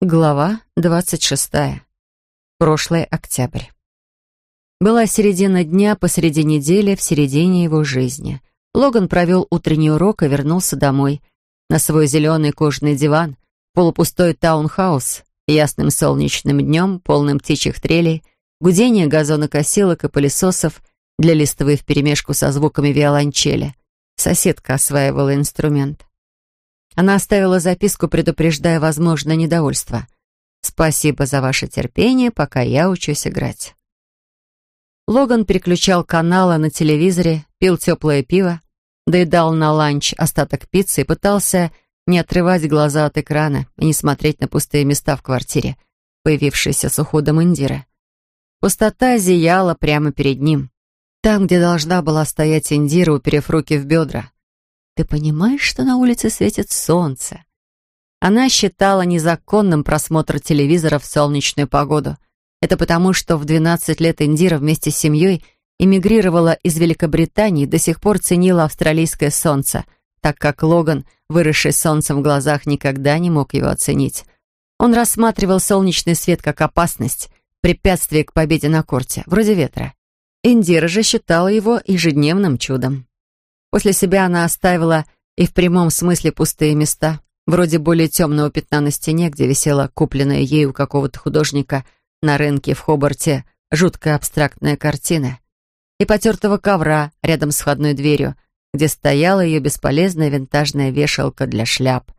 Глава двадцать шестая. Прошлый октябрь. Была середина дня посреди недели в середине его жизни. Логан провел утренний урок и вернулся домой. На свой зеленый кожаный диван, полупустой таунхаус, ясным солнечным днем, полным птичьих трелей, гудение газонокосилок и пылесосов для листвы вперемешку со звуками виолончели. Соседка осваивала инструмент. Она оставила записку, предупреждая возможное недовольство. «Спасибо за ваше терпение, пока я учусь играть». Логан переключал каналы на телевизоре, пил теплое пиво, доедал на ланч остаток пиццы и пытался не отрывать глаза от экрана и не смотреть на пустые места в квартире, появившиеся с уходом Индиры. Пустота зияла прямо перед ним. Там, где должна была стоять Индира, уперев руки в бедра. Ты понимаешь, что на улице светит солнце? Она считала незаконным просмотр телевизора в солнечную погоду. Это потому, что в 12 лет Индира вместе с семьей эмигрировала из Великобритании до сих пор ценила австралийское солнце, так как Логан, выросший солнцем в глазах, никогда не мог его оценить. Он рассматривал солнечный свет как опасность, препятствие к победе на корте, вроде ветра. Индира же считала его ежедневным чудом. После себя она оставила и в прямом смысле пустые места, вроде более темного пятна на стене, где висела купленная ею какого-то художника на рынке в Хобарте жуткая абстрактная картина, и потертого ковра рядом с входной дверью, где стояла ее бесполезная винтажная вешалка для шляп.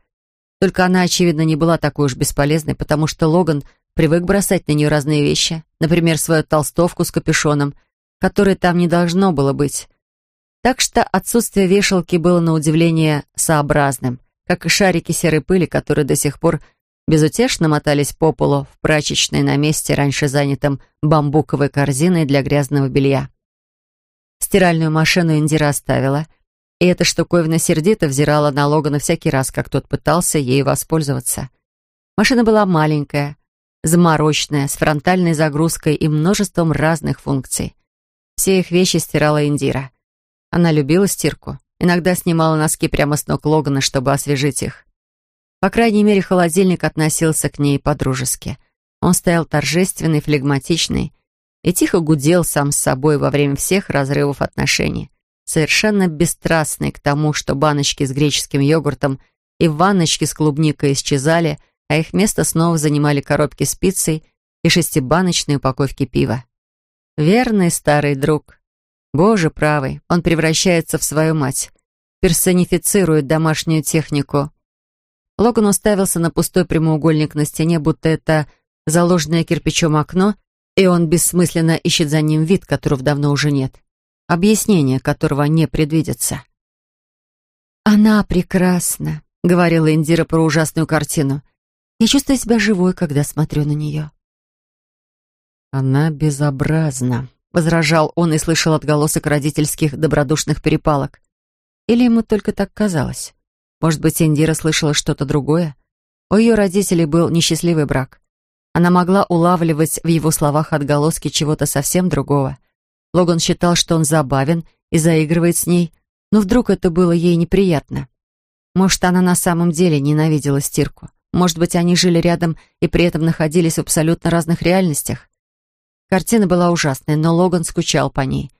Только она, очевидно, не была такой уж бесполезной, потому что Логан привык бросать на нее разные вещи, например, свою толстовку с капюшоном, которой там не должно было быть, так что отсутствие вешалки было на удивление сообразным, как и шарики серой пыли, которые до сих пор безутешно мотались по полу в прачечной на месте, раньше занятом бамбуковой корзиной для грязного белья. Стиральную машину Индира оставила, и эта штуковина сердито взирала на Логана всякий раз, как тот пытался ею воспользоваться. Машина была маленькая, заморочная, с фронтальной загрузкой и множеством разных функций. Все их вещи стирала Индира — она любила стирку. Иногда снимала носки прямо с ног Логана, чтобы освежить их. По крайней мере, холодильник относился к ней по-дружески. Он стоял торжественный, флегматичный и тихо гудел сам с собой во время всех разрывов отношений, совершенно бесстрастный к тому, что баночки с греческим йогуртом и ванночки с клубникой исчезали, а их место снова занимали коробки с пиццей и шестибаночные упаковки пива. Верный старый друг. Боже правый, он превращается в свою мать, персонифицирует домашнюю технику. Логан уставился на пустой прямоугольник на стене, будто это заложенное кирпичом окно, и он бессмысленно ищет за ним вид, которого давно уже нет, объяснение которого не предвидится. «Она прекрасна», — говорила Индира про ужасную картину. «Я чувствую себя живой, когда смотрю на нее». «Она безобразна», — возражал он и слышал отголосок родительских добродушных перепалок. Или ему только так казалось? Может быть, Индира слышала что-то другое? У ее родителей был несчастливый брак. Она могла улавливать в его словах отголоски чего-то совсем другого. Логан считал, что он забавен и заигрывает с ней, но вдруг это было ей неприятно. Может, она на самом деле ненавидела стирку. Может быть, они жили рядом и при этом находились в абсолютно разных реальностях. Картина была ужасной, но Логан скучал по ней.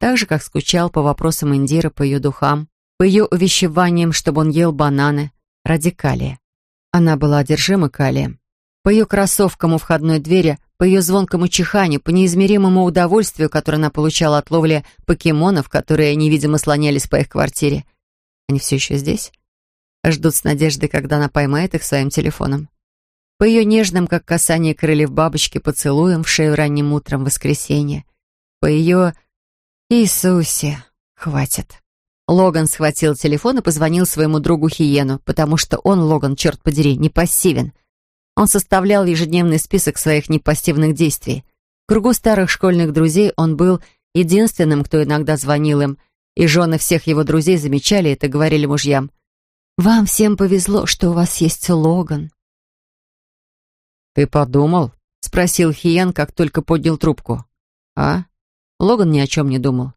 Так же, как скучал по вопросам Индиры, по ее духам, по ее увещеваниям, чтобы он ел бананы, ради калия. Она была одержима калием. По ее кроссовкам у входной двери, по ее звонкому чиханию, по неизмеримому удовольствию, которое она получала от ловли покемонов, которые невидимо слонялись по их квартире. Они все еще здесь? Ждут с надеждой, когда она поймает их своим телефоном по ее нежным, как касание крыльев бабочки, поцелуем в шею ранним утром в воскресенье, по ее... Иисусе, хватит. Логан схватил телефон и позвонил своему другу Хиену, потому что он, Логан, черт подери, не пассивен. Он составлял ежедневный список своих непассивных действий. В кругу старых школьных друзей он был единственным, кто иногда звонил им, и жены всех его друзей замечали это, говорили мужьям. «Вам всем повезло, что у вас есть Логан». «Ты подумал?» — спросил Хиен, как только поднял трубку. «А?» Логан ни о чем не думал.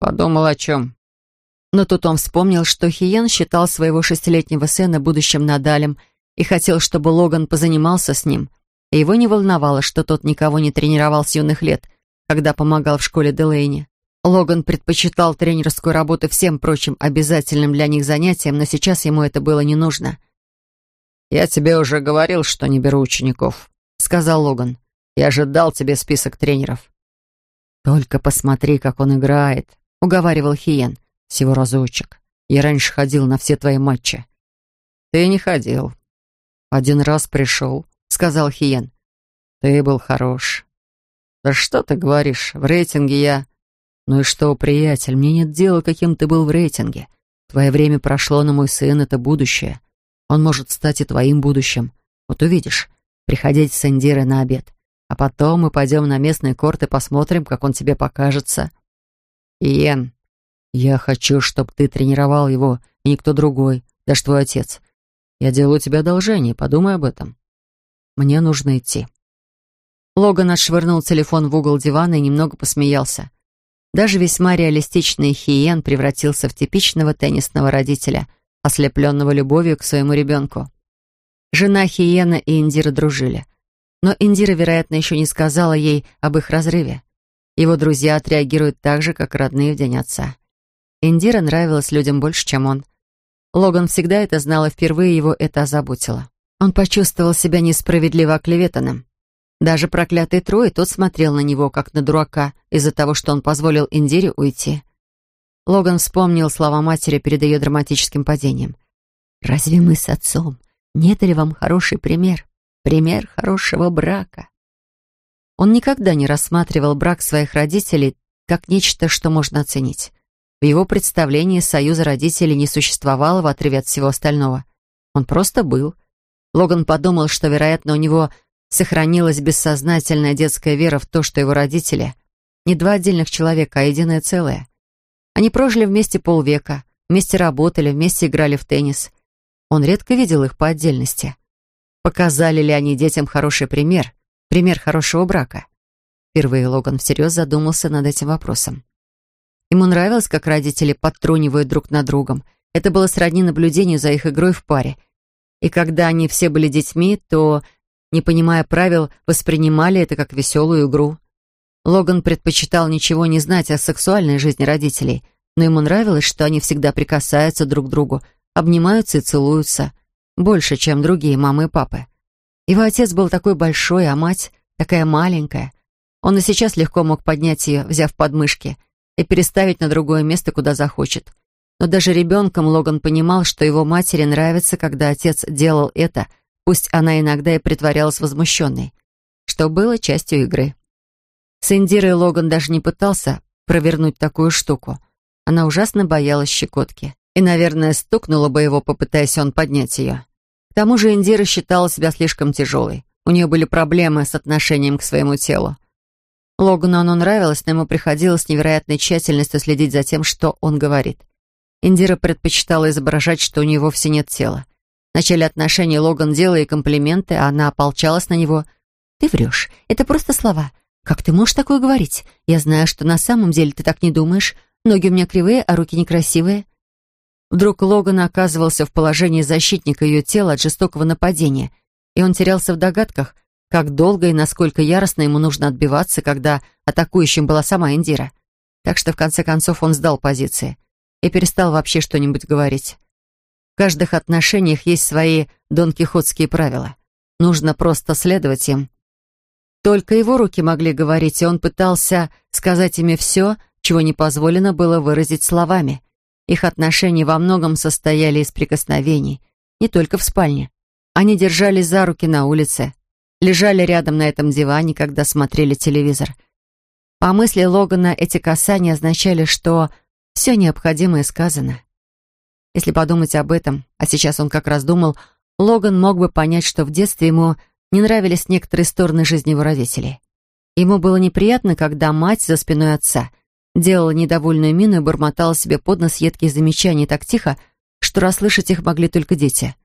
«Подумал о чем?» Но тут он вспомнил, что Хиен считал своего шестилетнего сына будущим Надалем и хотел, чтобы Логан позанимался с ним, и его не волновало, что тот никого не тренировал с юных лет, когда помогал в школе Делейни. Логан предпочитал тренерскую работу всем прочим обязательным для них занятиям, но сейчас ему это было не нужно. «Я тебе уже говорил, что не беру учеников», — сказал Логан. «Я же дал тебе список тренеров». «Только посмотри, как он играет», — уговаривал Хиен. «Всего разочек. Я раньше ходил на все твои матчи». «Ты не ходил». «Один раз пришел», — сказал Хиен. «Ты был хорош». «Да что ты говоришь? В рейтинге я...» «Ну и что, приятель, мне нет дела, каким ты был в рейтинге. Твое время прошло, но мой сын — это будущее. Он может стать и твоим будущим. Вот увидишь. Приходите с Индирой на обед. А потом мы пойдем на местный корт и посмотрим, как он тебе покажется». «Иен, я хочу, чтобы ты тренировал его, и никто другой, даже твой отец. Я делаю тебе одолжение, подумай об этом. Мне нужно идти». Логан отшвырнул телефон в угол дивана и немного посмеялся. Даже весьма реалистичный Хиен превратился в типичного теннисного родителя, ослепленного любовью к своему ребенку. Жена Хиена и Индира дружили. Но Индира, вероятно, еще не сказала ей об их разрыве. Его друзья отреагируют так же, как родные в день отца. Индира нравилась людям больше, чем он. Логан всегда это знал, и впервые его это озаботило. Он почувствовал себя несправедливо оклеветанным. Даже проклятый Трой, тот смотрел на него, как на дурака, из-за того, что он позволил Индире уйти. Логан вспомнил слова матери перед ее драматическим падением. «Разве мы с отцом? Нет ли вам хороший пример? Пример хорошего брака?» Он никогда не рассматривал брак своих родителей как нечто, что можно оценить. В его представлении союза родителей не существовало в отрыве от всего остального. Он просто был. Логан подумал, что, вероятно, у него сохранилась бессознательная детская вера в то, что его родители не два отдельных человека, а единое целое. Они прожили вместе полвека, вместе работали, вместе играли в теннис. Он редко видел их по отдельности. Показали ли они детям хороший пример, пример хорошего брака? Впервые Логан всерьез задумался над этим вопросом. Ему нравилось, как родители подтрунивают друг над другом. Это было сродни наблюдению за их игрой в паре. И когда они все были детьми, то не понимая правил, воспринимали это как веселую игру. Логан предпочитал ничего не знать о сексуальной жизни родителей, но ему нравилось, что они всегда прикасаются друг к другу, обнимаются и целуются, больше, чем другие мамы и папы. Его отец был такой большой, а мать такая маленькая. Он и сейчас легко мог поднять ее, взяв подмышки, и переставить на другое место, куда захочет. Но даже ребенком Логан понимал, что его матери нравится, когда отец делал это — Пусть она иногда и притворялась возмущенной, что было частью игры. С Индирой Логан даже не пытался провернуть такую штуку. Она ужасно боялась щекотки. И, наверное, стукнула бы его, попытаясь он поднять ее. К тому же Индира считала себя слишком тяжелой. У нее были проблемы с отношением к своему телу. Логану оно нравилось, но ему приходилось с невероятной тщательностью следить за тем, что он говорит. Индира предпочитала изображать, что у нее вовсе нет тела. В начале отношений Логан делал ей комплименты, а она ополчалась на него. «Ты врешь. Это просто слова. Как ты можешь такое говорить? Я знаю, что на самом деле ты так не думаешь. Ноги у меня кривые, а руки некрасивые». Вдруг Логан оказывался в положении защитника ее тела от жестокого нападения, и он терялся в догадках, как долго и насколько яростно ему нужно отбиваться, когда атакующим была сама Индира. Так что в конце концов он сдал позиции и перестал вообще что-нибудь говорить. В каждых отношениях есть свои донкихотские правила. Нужно просто следовать им. Только его руки могли говорить, и он пытался сказать ими все, чего не позволено было выразить словами. Их отношения во многом состояли из прикосновений, не только в спальне. Они держались за руки на улице, лежали рядом на этом диване, когда смотрели телевизор. По мысли Логана, эти касания означали, что все необходимое сказано. Если подумать об этом, а сейчас он как раз думал, Логан мог бы понять, что в детстве ему не нравились некоторые стороны жизни его родителей. Ему было неприятно, когда мать за спиной отца делала недовольную мину и бормотала себе под нос едкие замечания так тихо, что расслышать их могли только дети.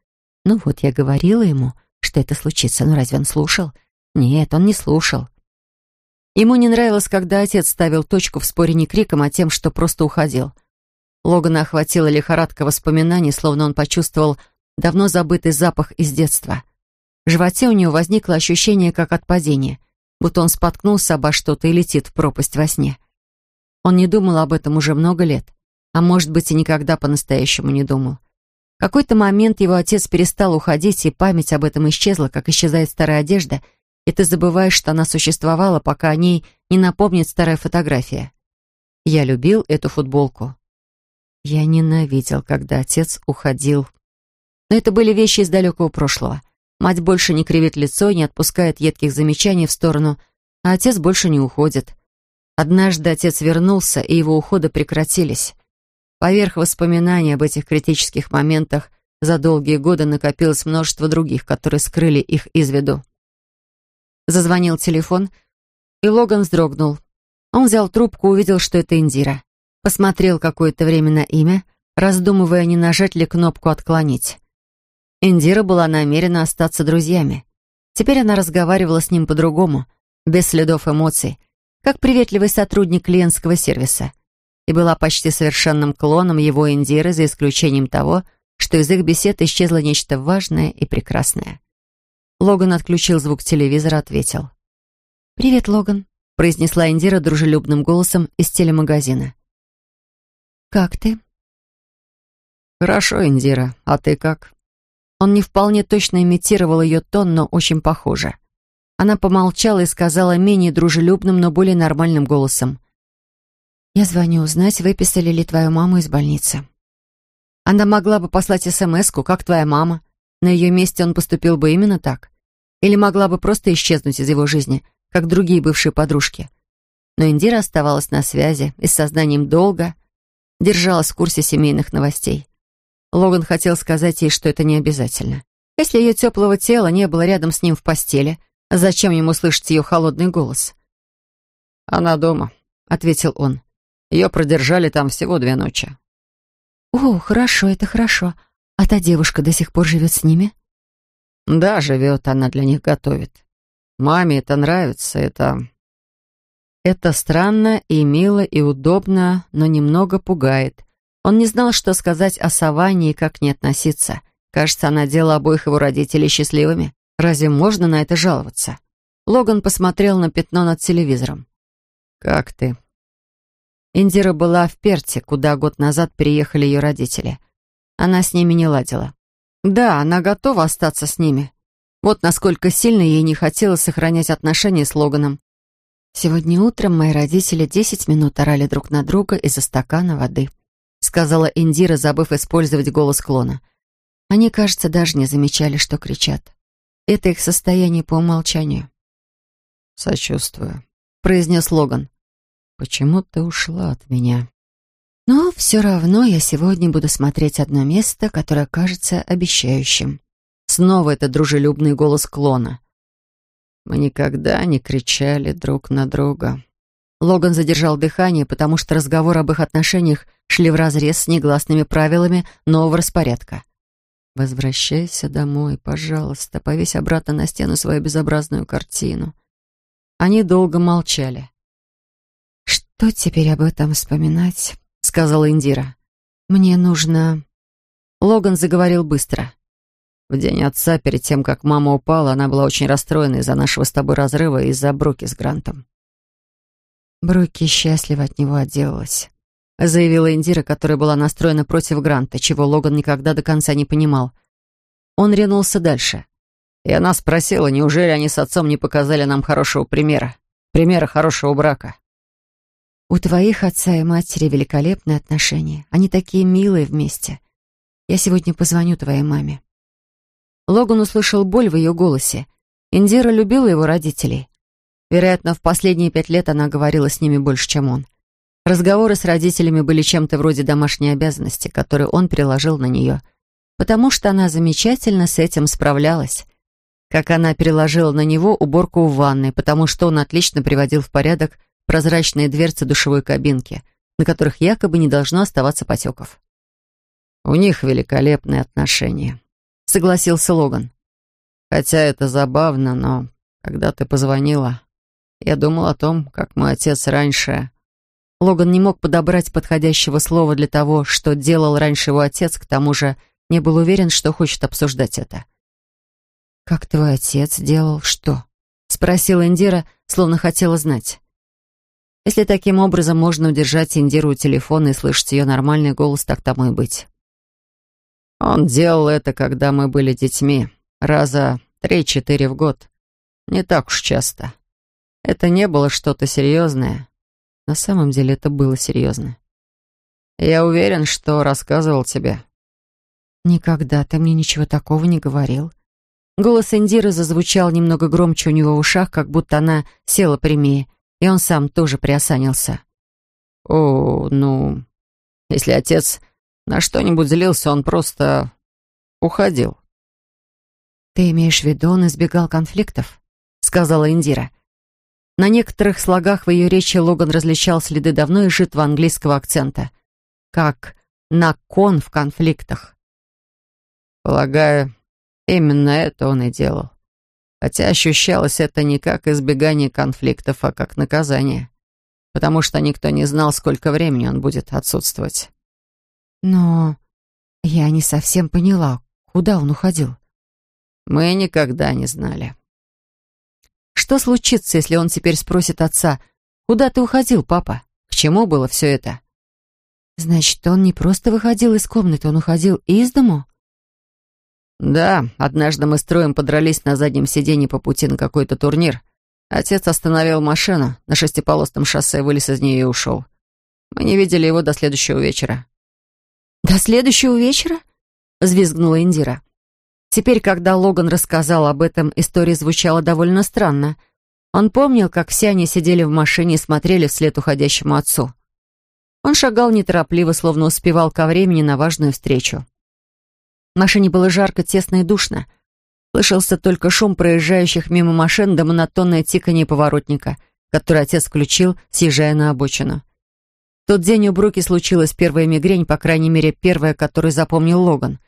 Ну вот, я говорила ему, что это случится, но разве он слушал? Нет, он не слушал. Ему не нравилось, когда отец ставил точку в споре не криком, а тем, что просто уходил — Логана охватила лихорадка воспоминаний, словно он почувствовал давно забытый запах из детства. В животе у него возникло ощущение, как от падения, будто он споткнулся обо что-то и летит в пропасть во сне. Он не думал об этом уже много лет, а может быть и никогда по-настоящему не думал. В какой-то момент его отец перестал уходить, и память об этом исчезла, как исчезает старая одежда, и ты забываешь, что она существовала, пока о ней не напомнит старая фотография. Я любил эту футболку. Я ненавидел, когда отец уходил. Но это были вещи из далекого прошлого. Мать больше не кривит лицо и не отпускает едких замечаний в сторону, а отец больше не уходит. Однажды отец вернулся, и его уходы прекратились. Поверх воспоминаний об этих критических моментах за долгие годы накопилось множество других, которые скрыли их из виду. Зазвонил телефон, и Логан вздрогнул. Он взял трубку, увидел, что это Индира. Посмотрел какое-то время на имя, раздумывая, не нажать ли кнопку «Отклонить». Индира была намерена остаться друзьями. Теперь она разговаривала с ним по-другому, без следов эмоций, как приветливый сотрудник клиентского сервиса, и была почти совершенным клоном его Индиры, за исключением того, что из их бесед исчезло нечто важное и прекрасное. Логан отключил звук телевизора, ответил. «Привет, Логан», произнесла Индира дружелюбным голосом из телемагазина. «Как ты?» «Хорошо, Индира. А ты как?» Он не вполне точно имитировал ее тон, но очень похоже. Она помолчала и сказала менее дружелюбным, но более нормальным голосом. «Я звоню узнать, выписали ли твою маму из больницы». Она могла бы послать смс как твоя мама. На ее месте он поступил бы именно так. Или могла бы просто исчезнуть из его жизни — как другие бывшие подружки. Но Индира оставалась на связи и с сознанием долга держалась в курсе семейных новостей. Логан хотел сказать ей, что это не обязательно. Если ее теплого тела не было рядом с ним в постели, зачем ему слышать ее холодный голос? «Она дома», — ответил он. «Ее продержали там всего две ночи». «О, хорошо, это хорошо. А та девушка до сих пор живет с ними?» «Да, живет, она для них готовит. Маме это нравится, это... Это странно и мило и удобно, но немного пугает. Он не знал, что сказать о Саванне и как не относиться. Кажется, она делала обоих его родителей счастливыми. Разве можно на это жаловаться? Логан посмотрел на пятно над телевизором. «Как ты?» Индира была в Перте, куда год назад приехали ее родители. Она с ними не ладила. Да, она готова остаться с ними, вот насколько сильно ей не хотелось сохранять отношения с Логаном. «Сегодня утром мои родители десять минут орали друг на друга из-за стакана воды», сказала Индира, забыв использовать голос клона. Они, кажется, даже не замечали, что кричат. Это их состояние по умолчанию. «Сочувствую», — произнес Логан. «Почему ты ушла от меня?» «Но все равно я сегодня буду смотреть одно место, которое кажется обещающим», Снова этот дружелюбный голос клона. Мы никогда не кричали друг на друга. Логан задержал дыхание, потому что разговор об их отношениях шли вразрез с негласными правилами нового распорядка. «Возвращайся домой, пожалуйста, повесь обратно на стену свою безобразную картину». Они долго молчали. «Что теперь об этом вспоминать?» — сказала Индира. «Мне нужно...» Логан заговорил быстро. В день отца, перед тем, как мама упала, она была очень расстроена из-за нашего с тобой разрыва и из-за Бруки с Грантом. Бруки счастливо от него отделалась, заявила Индира, которая была настроена против Гранта, чего Логан никогда до конца не понимал. Он ринулся дальше. И она спросила, неужели они с отцом не показали нам хорошего примера, примера хорошего брака. «У твоих отца и матери великолепные отношения. Они такие милые вместе. Я сегодня позвоню твоей маме». Логан услышал боль в ее голосе. Индира любила его родителей. Вероятно, в последние пять лет она говорила с ними больше, чем он. Разговоры с родителями были чем-то вроде домашней обязанности, которую он переложил на нее, потому что она замечательно с этим справлялась. Как она переложила на него уборку в ванной, потому что он отлично приводил в порядок прозрачные дверцы душевой кабинки, на которых якобы не должно оставаться потеков. У них великолепные отношения согласился Логан. Хотя это забавно, но когда ты позвонила, я думал о том, как мой отец раньше... Логан не мог подобрать подходящего слова для того, что делал раньше его отец, к тому же не был уверен, что хочет обсуждать это. «Как твой отец делал что?» — спросила Индира, словно хотела знать. Если таким образом можно удержать Индиру у телефона и слышать ее нормальный голос, так тому и быть. Он делал это, когда мы были детьми, раза три-четыре в год. Не так уж часто. Это не было что-то серьезное. На самом деле это было серьезно. Я уверен, что рассказывал тебе. Никогда ты мне ничего такого не говорил. Голос Индиры зазвучал немного громче у него в ушах, как будто она села прямее, и он сам тоже приосанился. «О, ну, если отец на что-нибудь злился, он просто уходил». «Ты имеешь в виду, он избегал конфликтов?» — сказала Индира. На некоторых слогах в ее речи Логан различал следы давно изжитого английского акцента, как «на кон в конфликтах». Полагаю, именно это он и делал. Хотя ощущалось это не как избегание конфликтов, а как наказание. Потому что никто не знал, сколько времени он будет отсутствовать. Но я не совсем поняла, куда он уходил. Мы никогда не знали. Что случится, если он теперь спросит отца, «Куда ты уходил, папа? К чему было все это?» Значит, он не просто выходил из комнаты, он уходил из дому? «Да, однажды мы с Троем подрались на заднем сиденье по пути на какой-то турнир. Отец остановил машину на шестиполосном шоссе, вылез из нее и ушел. Мы не видели его до следующего вечера». «До следующего вечера?» — взвизгнула Индира. Теперь, когда Логан рассказал об этом, история звучала довольно странно. Он помнил, как все они сидели в машине и смотрели вслед уходящему отцу. Он шагал неторопливо, словно успевал ко времени на важную встречу. В машине было жарко, тесно и душно. Слышался только шум проезжающих мимо машин да монотонное тиканье поворотника, который отец включил, съезжая на обочину. В тот день у Бруки случилась первая мигрень, по крайней мере, первая, которую запомнил Логан.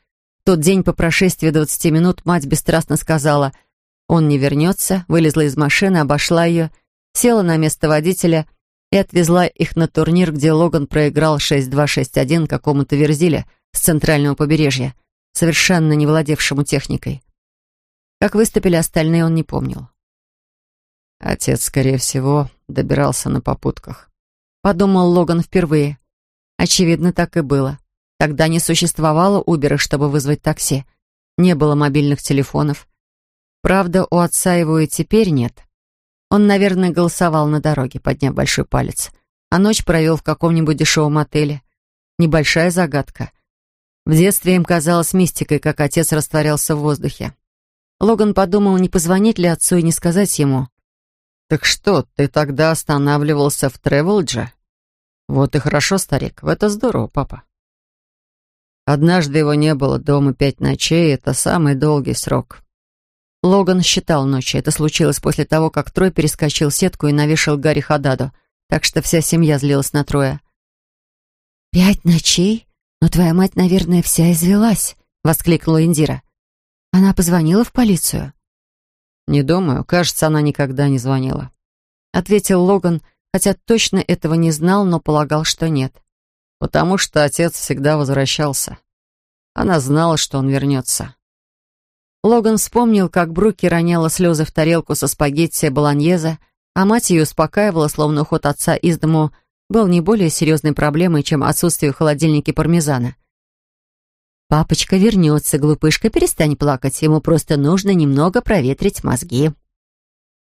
Тот день, по прошествии 20 минут, мать бесстрастно сказала «Он не вернется», вылезла из машины, обошла ее, села на место водителя и отвезла их на турнир, где Логан проиграл 6-2-6-1 какому-то верзиле с центрального побережья совершенно не владевшему техникой. Как выступили остальные, он не помнил. Отец, скорее всего, добирался на попутках. Подумал Логан впервые. Очевидно, так и было. Тогда не существовало Убера, чтобы вызвать такси. Не было мобильных телефонов. Правда, у отца его и теперь нет. Он, наверное, голосовал на дороге, подняв большой палец. А ночь провел в каком-нибудь дешевом отеле. Небольшая загадка. В детстве им казалось мистикой, как отец растворялся в воздухе. Логан подумал, не позвонить ли отцу и не сказать ему. «Так что, ты тогда останавливался в Тревелдже?» «Вот и хорошо, старик, в это здорово, папа». Однажды его не было дома пять ночей, это самый долгий срок. Логан считал ночи. Это случилось после того, как Трой перескочил сетку и навешал Гарри Хададу, так что вся семья злилась на Троя. «Пять ночей?» «Но твоя мать, наверное, вся извелась», — воскликнула Индира. «Она позвонила в полицию?» «Не думаю. Кажется, она никогда не звонила», — ответил Логан, хотя точно этого не знал, но полагал, что нет. «Потому что отец всегда возвращался. Она знала, что он вернется». Логан вспомнил, как Бруки роняла слезы в тарелку со спагетти болоньезе, а мать ее успокаивала, словно уход отца из дому был не более серьезной проблемой, чем отсутствие в холодильнике пармезана. «Папочка вернется, глупышка, перестань плакать, ему просто нужно немного проветрить мозги».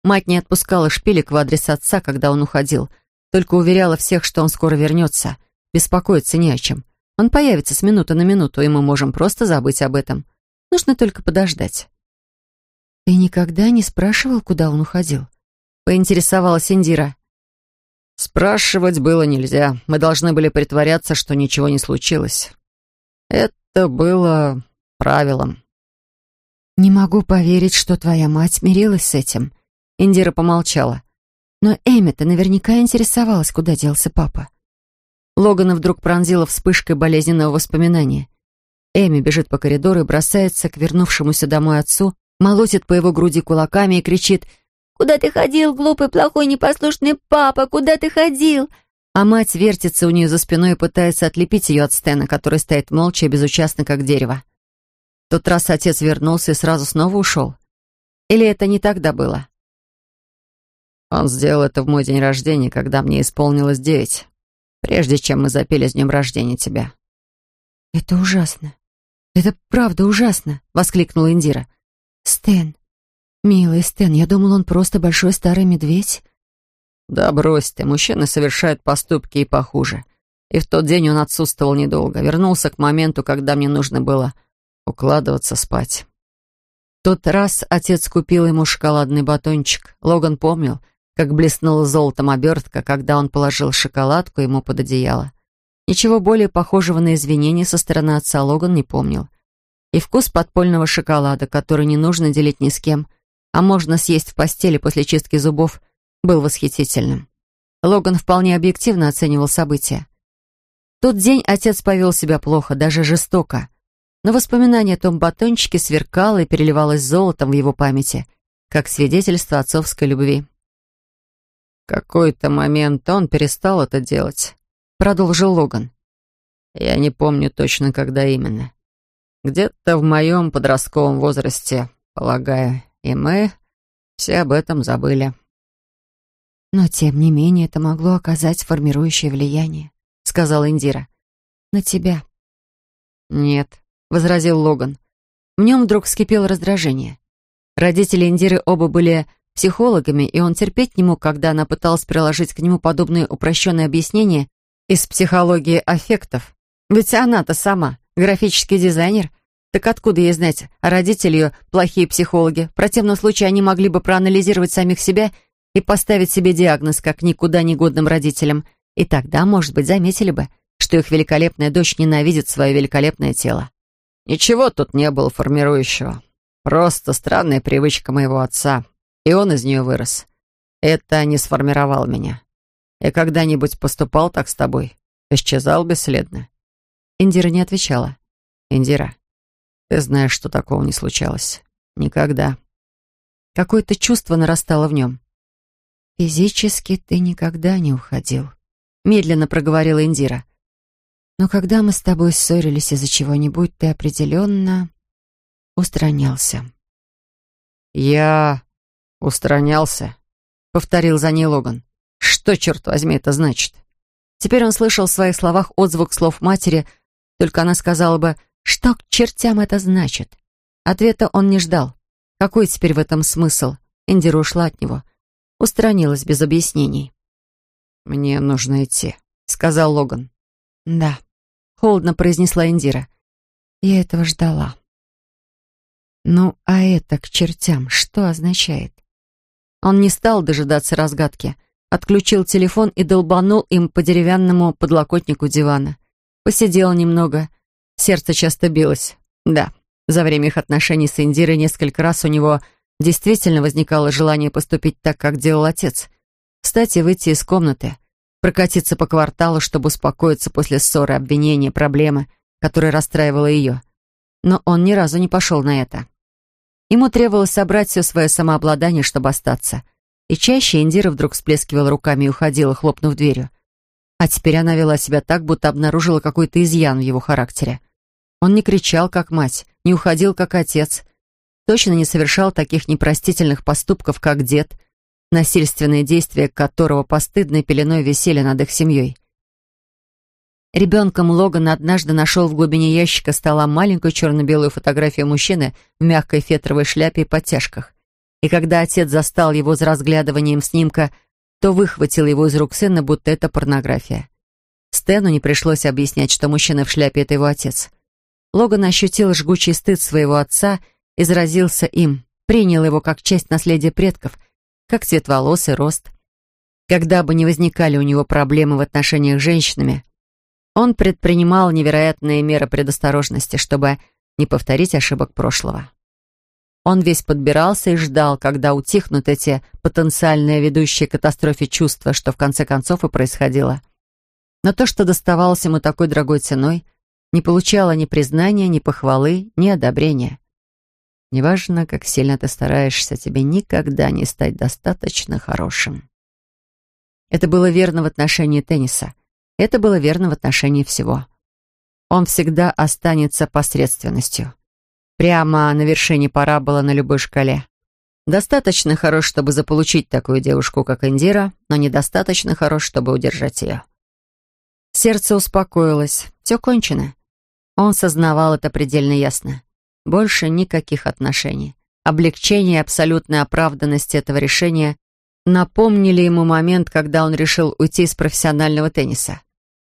Мать не отпускала шпилек в адрес отца, когда он уходил, только уверяла всех, что он скоро вернется. Беспокоиться не о чем. Он появится с минуты на минуту, и мы можем просто забыть об этом. Нужно только подождать. «Ты никогда не спрашивал, куда он уходил?» — поинтересовалась Индира. Спрашивать было нельзя. Мы должны были притворяться, что ничего не случилось. Это было правилом. «Не могу поверить, что твоя мать мирилась с этим». Индира помолчала. Но Эми-то наверняка интересовалась, куда делся папа. Логана вдруг пронзила вспышкой болезненного воспоминания. Эми бежит по коридору и бросается к вернувшемуся домой отцу, молотит по его груди кулаками и кричит Куда ты ходил, глупый, плохой, непослушный папа? Куда ты ходил?» А мать вертится у нее за спиной и пытается отлепить ее от Стена, который стоит молча и безучастно, как дерево. тот раз отец вернулся и сразу снова ушел? Или это не тогда было? Он сделал это в мой день рождения, когда мне исполнилось девять, прежде чем мы запели с днем рождения тебя. «Это ужасно. Это правда ужасно!» — воскликнула Индира. «Стэн, милый Стэн, я думал, он просто большой старый медведь». «Да брось ты, мужчины совершают поступки и похуже. И в тот день он отсутствовал недолго. Вернулся к моменту, когда мне нужно было укладываться спать». тот раз отец купил ему шоколадный батончик. Логан помнил, как блеснула золотом обертка, когда он положил шоколадку ему под одеяло. Ничего более похожего на извинения со стороны отца Логан не помнил. И вкус подпольного шоколада, который не нужно делить ни с кем, а можно съесть в постели после чистки зубов, был восхитительным. Логан вполне объективно оценивал события. Тот день отец повел себя плохо, даже жестоко. Но воспоминание о том батончике сверкало и переливалось золотом в его памяти, как свидетельство отцовской любви. Какой-то момент он перестал это делать, продолжил Логан. Я не помню точно, когда именно. Где-то в моем подростковом возрасте, полагаю, и мы все об этом забыли. Но, тем не менее, это могло оказать формирующее влияние, сказала Индира. На тебя. Нет, возразил Логан. В нем вдруг вскипело раздражение. Родители Индиры оба были психологами, и он терпеть не мог, когда она пыталась приложить к нему подобные упрощенные объяснения из психологии аффектов. Ведь она-то сама графический дизайнер. Так откуда ей знать, а родители ее плохие психологи? В противном случае они могли бы проанализировать самих себя и поставить себе диагноз как никуда негодным родителям. И тогда, может быть, заметили бы, что их великолепная дочь ненавидит свое великолепное тело. Ничего тут не было формирующего. Просто странная привычка моего отца. И он из нее вырос. Это не сформировал меня. Я когда-нибудь поступал так с тобой? Исчезал бесследно?» Индира не отвечала. «Индира, ты знаешь, что такого не случалось. Никогда». Какое-то чувство нарастало в нем. «Физически ты никогда не уходил», — медленно проговорила Индира. «Но когда мы с тобой ссорились из-за чего-нибудь, ты определенно устранялся». «Я «Устранялся», — повторил за ней Логан. «Что, черт возьми, это значит?» Теперь он слышал в своих словах отзвук слов матери, только она сказала бы «Что к чертям это значит?» Ответа он не ждал. Какой теперь в этом смысл? Индира ушла от него. Устранилась без объяснений. «Мне нужно идти», — сказал Логан. «Да», — холодно произнесла Индира. «Я этого ждала». «Ну, а это к чертям что означает?» Он не стал дожидаться разгадки. Отключил телефон и долбанул им по деревянному подлокотнику дивана. Посидел немного. Сердце часто билось. Да, за время их отношений с Индирой несколько раз у него действительно возникало желание поступить так, как делал отец. Кстати, выйти из комнаты, прокатиться по кварталу, чтобы успокоиться после ссоры, обвинения, проблемы, которая расстраивала ее. Но он ни разу не пошел на это. Ему требовалось собрать все свое самообладание, чтобы остаться. И чаще Индира вдруг всплескивала руками и уходила, хлопнув дверью. А теперь она вела себя так, будто обнаружила какой-то изъян в его характере. Он не кричал, как мать, не уходил, как отец, точно не совершал таких непростительных поступков, как дед, насильственные действия которого постыдной пеленой висели над их семьей. Ребенком Логан однажды нашел в глубине ящика стола маленькую черно-белую фотографию мужчины в мягкой фетровой шляпе и подтяжках. И когда отец застал его за разглядыванием снимка, то выхватил его из рук сына, будто это порнография. Стэну не пришлось объяснять, что мужчина в шляпе — это его отец. Логан ощутил жгучий стыд своего отца и заразился им, принял его как часть наследия предков, как цвет волос и рост. Когда бы ни возникали у него проблемы в отношениях с женщинами, он предпринимал невероятные меры предосторожности, чтобы не повторить ошибок прошлого. Он весь подбирался и ждал, когда утихнут эти потенциальные ведущие к катастрофе чувства, что в конце концов и происходило. Но то, что доставалось ему такой дорогой ценой, не получало ни признания, ни похвалы, ни одобрения. Неважно, как сильно ты стараешься, тебе никогда не стать достаточно хорошим. Это было верно в отношении тенниса. Это было верно в отношении всего. Он всегда останется посредственностью. Прямо на вершине парабола на любой шкале. Достаточно хорош, чтобы заполучить такую девушку, как Индира, но недостаточно хорош, чтобы удержать ее. Сердце успокоилось. Все кончено. Он сознавал это предельно ясно. Больше никаких отношений. Облегчение и абсолютная оправданность этого решения напомнили ему момент, когда он решил уйти из профессионального тенниса.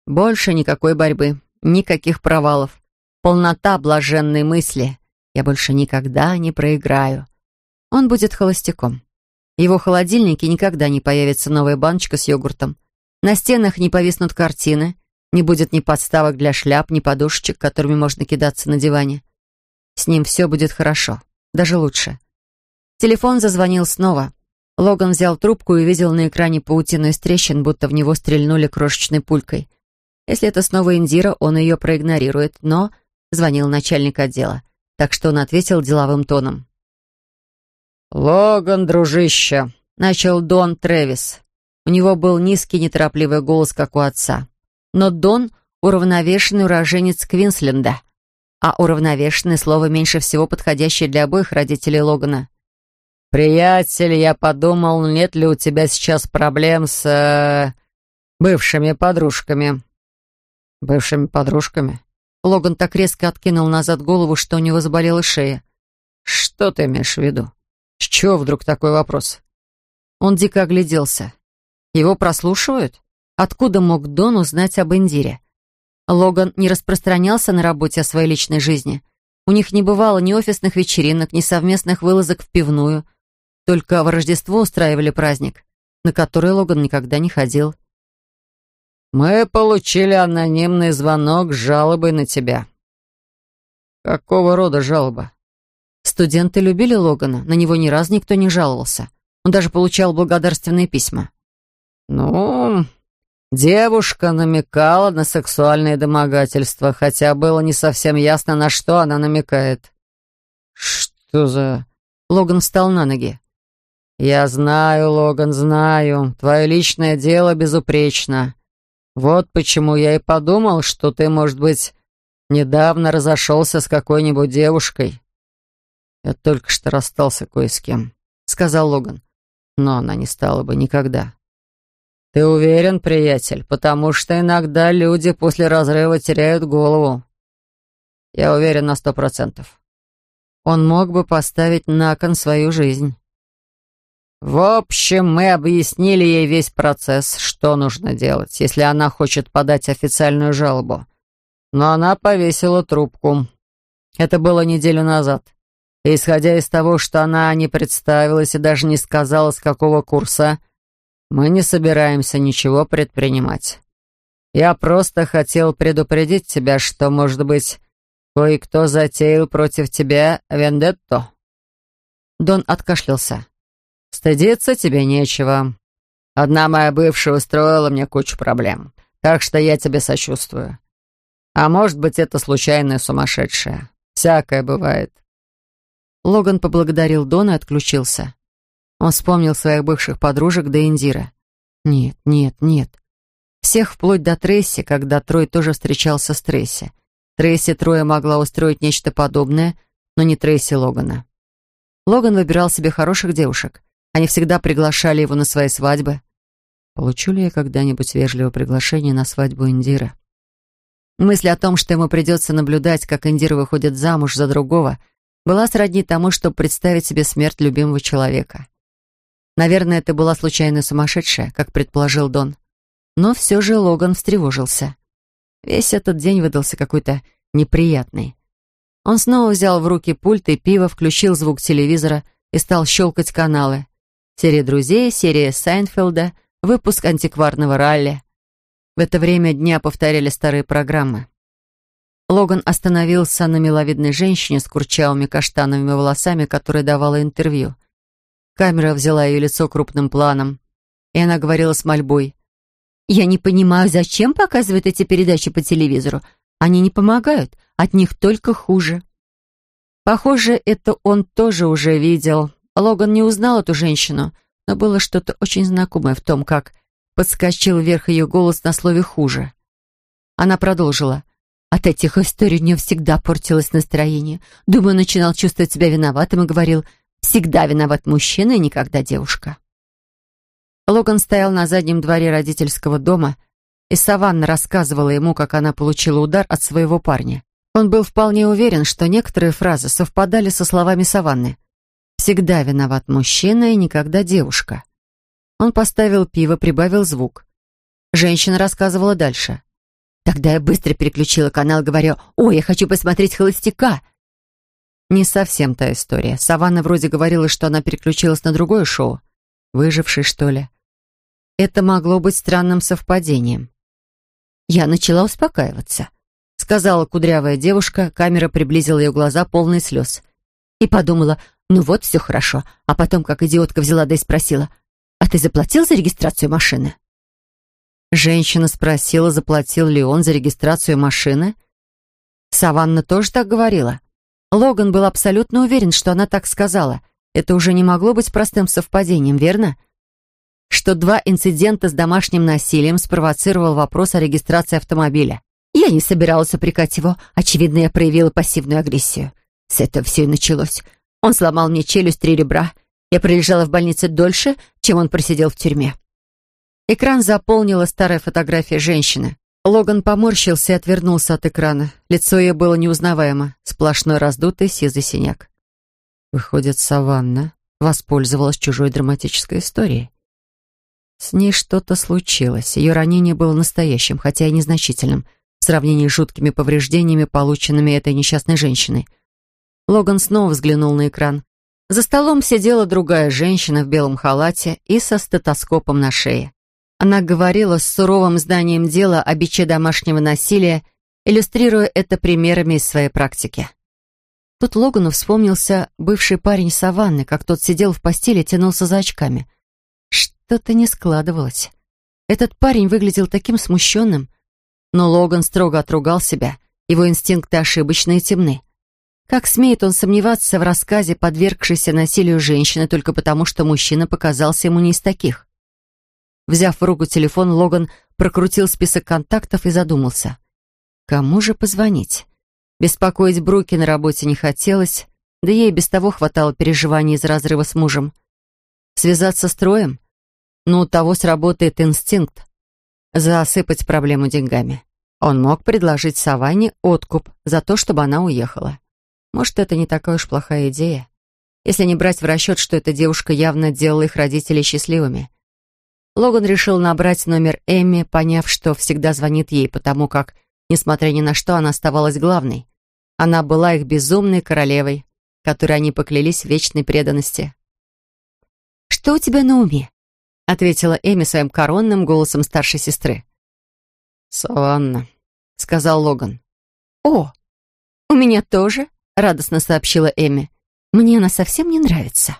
Больше никакой борьбы, никаких провалов. Полнота блаженной мысли. Я больше никогда не проиграю. Он будет холостяком. В его холодильнике никогда не появится новая баночка с йогуртом. На стенах не повиснут картины, не будет ни подставок для шляп, ни подушечек, которыми можно кидаться на диване. С ним все будет хорошо, даже лучше. Телефон зазвонил снова. Логан взял трубку и увидел на экране паутину из трещин, будто в него стрельнули крошечной пулькой. Если это снова Индира, он ее проигнорирует, но звонил начальник отдела, так что он ответил деловым тоном. «Логан, дружище», — начал Дон Трэвис. У него был низкий, неторопливый голос, как у отца. Но Дон — уравновешенный уроженец Квинсленда, а уравновешенное слово меньше всего подходящее для обоих родителей Логана. «Приятель, я подумал, нет ли у тебя сейчас проблем с... Э, бывшими подружками?» «Бывшими подружками?» Логан так резко откинул назад голову, что у него заболела шея. «Что ты имеешь в виду? С чего вдруг такой вопрос?» Он дико огляделся. Его прослушивают? Откуда мог Дон узнать об Индире? Логан не распространялся на работе о своей личной жизни. У них не бывало ни офисных вечеринок, ни совместных вылазок в пивную — только в Рождество устраивали праздник, на который Логан никогда не ходил. «Мы получили анонимный звонок с жалобой на тебя». «Какого рода жалоба?» Студенты любили Логана, на него ни разу никто не жаловался. Он даже получал благодарственные письма. «Ну, девушка намекала на сексуальные домогательства, хотя было не совсем ясно, на что она намекает». «Что за...» Логан встал на ноги. «Я знаю, Логан, знаю. Твое личное дело безупречно. Вот почему я и подумал, что ты, может быть, недавно разошелся с какой-нибудь девушкой». «Я только что расстался кое с кем», — сказал Логан. «Но она не стала бы никогда». «Ты уверен, приятель? Потому что иногда люди после разрыва теряют голову». «Я уверен на сто процентов». Он мог бы поставить на кон свою жизнь. В общем, мы объяснили ей весь процесс, что нужно делать, если она хочет подать официальную жалобу. Но она повесила трубку. Это было неделю назад. И, исходя из того, что она не представилась и даже не сказала, с какого курса, мы не собираемся ничего предпринимать. Я просто хотел предупредить тебя, что, может быть, кое-кто затеял против тебя вендетто». Дон откашлялся. Стыдиться тебе нечего. Одна моя бывшая устроила мне кучу проблем, так что я тебе сочувствую. А может быть, это случайная сумасшедшая. Всякое бывает». Логан поблагодарил Дона и отключился. Он вспомнил своих бывших подружек до Индира. Нет, нет, нет. Всех вплоть до Трейси, когда Трой тоже встречался с Трейси. Трейси Троя могла устроить нечто подобное, но не Трейси Логана. Логан выбирал себе хороших девушек. Они всегда приглашали его на свои свадьбы. Получу ли я когда-нибудь вежливое приглашение на свадьбу Индира? Мысль о том, что ему придется наблюдать, как Индира выходит замуж за другого, была сродни тому, чтобы представить себе смерть любимого человека. Наверное, это была случайная сумасшедшая, как предположил Дон. Но все же Логан встревожился. Весь этот день выдался какой-то неприятный. Он снова взял в руки пульт и пиво, включил звук телевизора и стал щелкать каналы. Серия «Друзей», серия Сайнфелда, выпуск антикварного ралли. В это время дня повторяли старые программы. Логан остановился на миловидной женщине с курчавыми каштановыми волосами, которая давала интервью. Камера взяла ее лицо крупным планом, и она говорила с мольбой. «Я не понимаю, зачем показывают эти передачи по телевизору? Они не помогают, от них только хуже». Похоже, это он тоже уже видел. Логан не узнал эту женщину, но было что-то очень знакомое в том, как подскочил вверх ее голос на слове «хуже». Она продолжила. От этих историй у нее всегда портилось настроение. Думаю, начинал чувствовать себя виноватым и говорил, всегда виноват мужчина и никогда девушка. Логан стоял на заднем дворе родительского дома, и Саванна рассказывала ему, как она получила удар от своего парня. Он был вполне уверен, что некоторые фразы совпадали со словами Саванны. «Всегда виноват мужчина и никогда девушка». Он поставил пиво, прибавил звук. Женщина рассказывала дальше. Тогда я быстро переключила канал, говоря, «Ой, я хочу посмотреть «Холостяка». Не совсем та история. Саванна вроде говорила, что она переключилась на другое шоу. Выживший, что ли? Это могло быть странным совпадением. Я начала успокаиваться. Сказала кудрявая девушка, камера приблизила ее глаза, полные слез. И подумала, ну вот, все хорошо. А потом, как идиотка, взяла да и спросила, «А ты заплатил за регистрацию машины?» Женщина спросила, заплатил ли он за регистрацию машины. Саванна тоже так говорила. Логан был абсолютно уверен, что она так сказала. Это уже не могло быть простым совпадением, верно? Что два инцидента с домашним насилием спровоцировал вопрос о регистрации автомобиля. Я не собиралась упрекать его. Очевидно, я проявила пассивную агрессию. С этого все и началось. Он сломал мне челюсть три ребра. Я пролежала в больнице дольше, чем он просидел в тюрьме. Экран заполнила старая фотография женщины. Логан поморщился и отвернулся от экрана. Лицо ее было неузнаваемо, сплошной раздутый сизый синяк. Выходит, Саванна воспользовалась чужой драматической историей. С ней что-то случилось. Ее ранение было настоящим, хотя и незначительным, в сравнении с жуткими повреждениями, полученными этой несчастной женщиной. Логан снова взглянул на экран. За столом сидела другая женщина в белом халате и со стетоскопом на шее. Она говорила с суровым знанием дела о биче домашнего насилия, иллюстрируя это примерами из своей практики. Тут Логану вспомнился бывший парень Саванны, как тот сидел в постели и тянулся за очками. Что-то не складывалось. Этот парень выглядел таким смущенным, но Логан строго отругал себя, его инстинкты ошибочны и темны. Как смеет он сомневаться в рассказе подвергшейся насилию женщины только потому, что мужчина показался ему не из таких? Взяв в руку телефон, Логан прокрутил список контактов и задумался. Кому же позвонить? Беспокоить Бруки на работе не хотелось, да ей без того хватало переживаний из разрыва с мужем. Связаться с Троем? Ну, у того сработает инстинкт. Засыпать проблему деньгами. Он мог предложить Саванне откуп за то, чтобы она уехала. Может, это не такая уж плохая идея. Если не брать в расчет, что эта девушка явно делала их родителей счастливыми. Логан решил набрать номер Эмми, поняв, что всегда звонит ей, потому как, несмотря ни на что, она оставалась главной. Она была их безумной королевой, которой они поклялись в вечной преданности. «Что у тебя на уме?» — ответила Эми своим коронным голосом старшей сестры. «Саванна», — сказал Логан. «О, у меня тоже», — радостно сообщила Эми. «Мне она совсем не нравится».